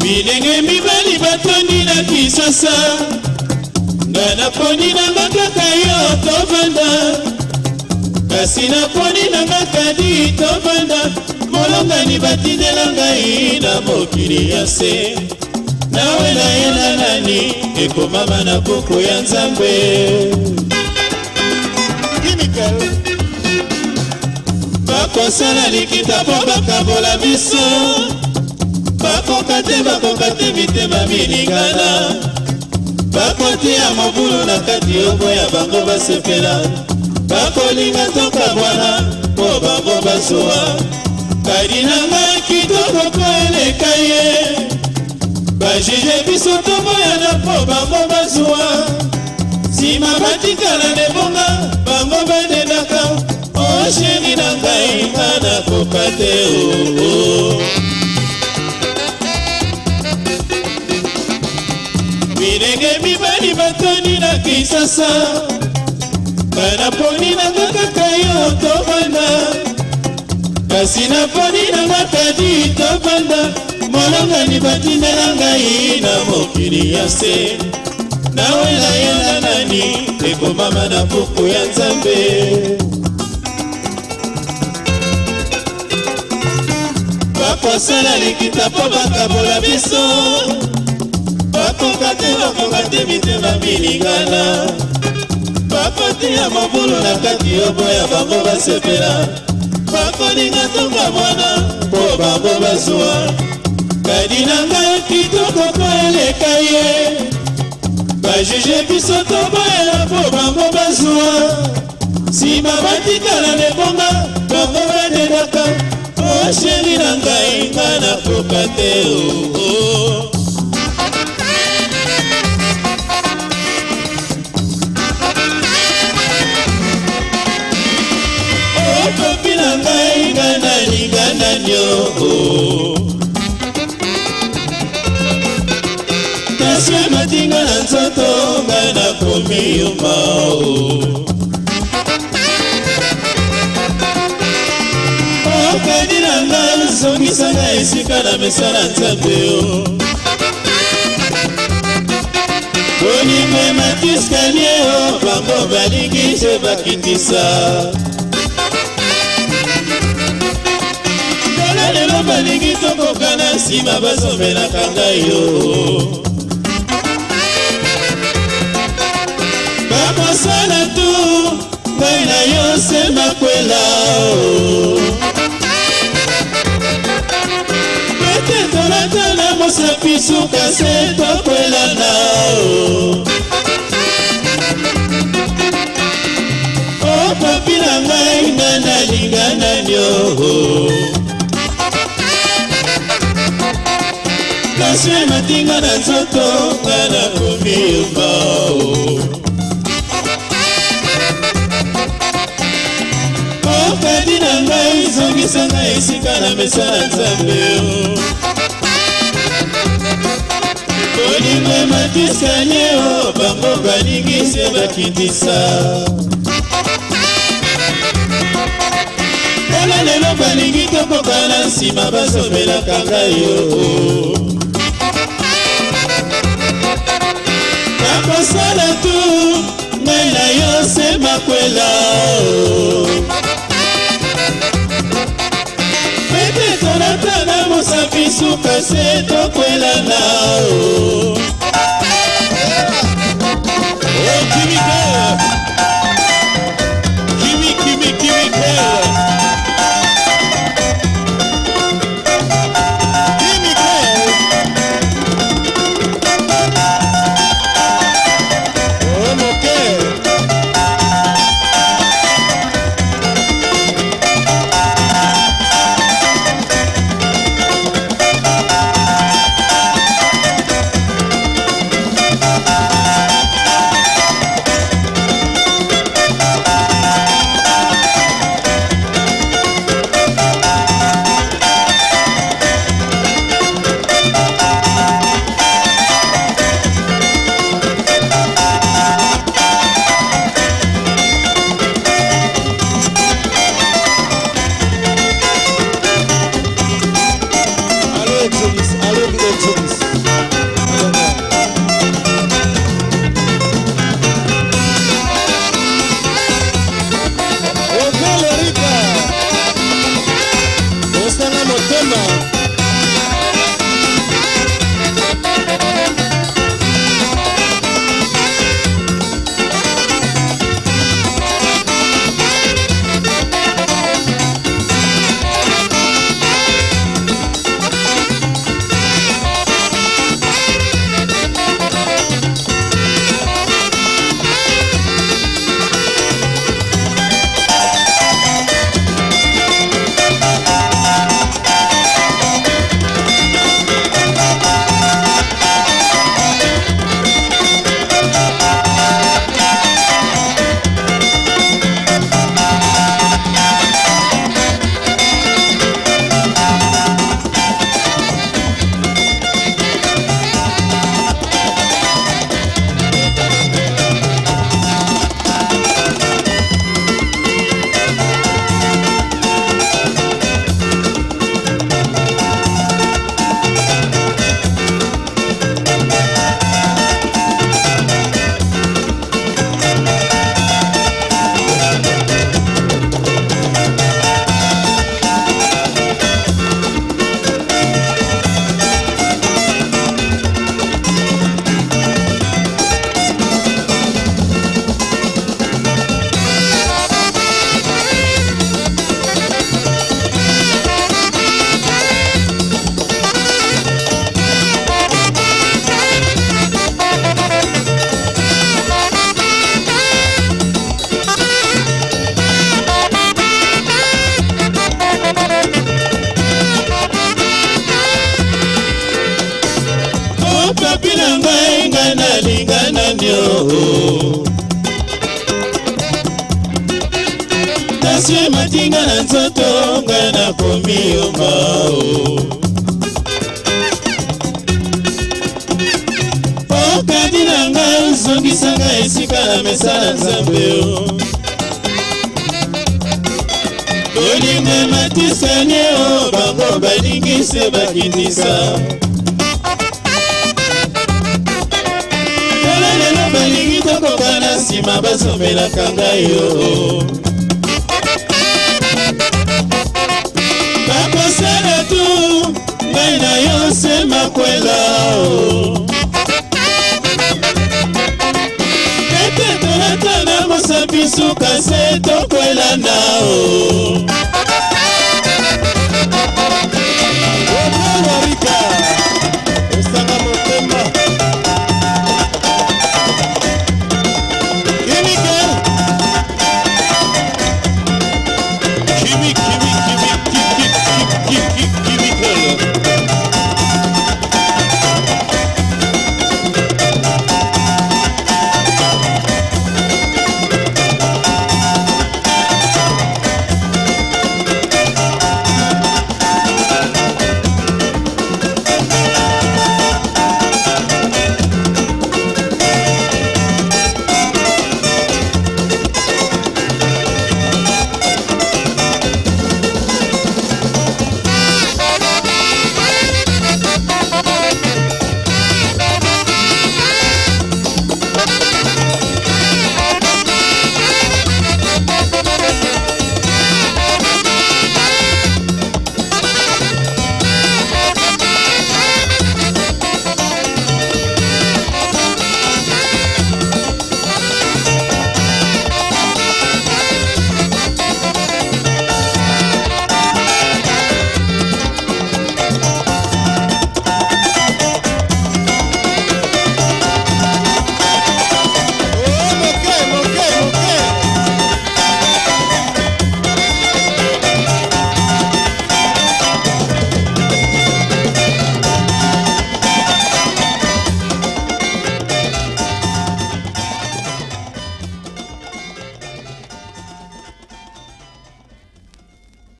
bilenge mibali batondi na kisasa nga naponi nanga kaka yo tovanda kasi naponi nanga kadi tovanda bolongani batindela ngai na mokili ya se nawelaela nani ekomama na buku ya nzambe bakosala likita mpo bakabola biso bakoka te bakoka te mitema milingana bakotia mobulu na kati oboya bango basepela bakolinga toka mwana mpo bango bazwa kari nanga kitoko toeleka ye bajije biso toboya na mpo bango bazwa nsima batikala nebonga bango banendaka osheri na ngai nga nakoka te oo oh, oh. bilenge mibali batoni na kinsasa banaponi nanga kaka yo tobanda kasi naponi nanga tadi tobanda molongani batindela ngai na mokili ya se nawela yanga nani ekomama na buku ya nzambe bakosala likita mpo bakabola biso bakoka te bakoka te mitema milingana bakotia mobulu na kati yoboya bango basepela bakoninga tonga mwana mpo bango bazwa kadi na ngai kitoko mpo eleka ye bajuge biso toboyela mpo bango bazwa nsima batikala lebonga bango badedaka osheri na ngai nga nakoka te o oh. kasi matinga na nzoto ngai nakomi yuma okadi na nga zongisa ngai esika na misala nzambe yo bolingo ematiskanie yo bango balingi te bakitisa nalingi tokoka na nsima basomelaka ngai yo bamosala tu ngai na yo se makwela pete tolatala mosapi suka se tokwelana o oh, papi na ngai nga nalinga na nio pasue matinga na nzoto nga nakomi mbao okadi oh. oh, na ngai zongisa ngai esika na mesa na nzambe oh. bolingo ematisani o bango balingi se bakitisa tala lelo balingi tokoka na nsima basomelaka ngai oo ngai na yo se makwela pepe tonata na mosapi suka se tokwelana te bakitisa lelo balingi kokoka na nsima bazomelaka ngai yo bakosala tu ngai na yo se makwela ete tolata na mosapi suka se tokwelana o Marica!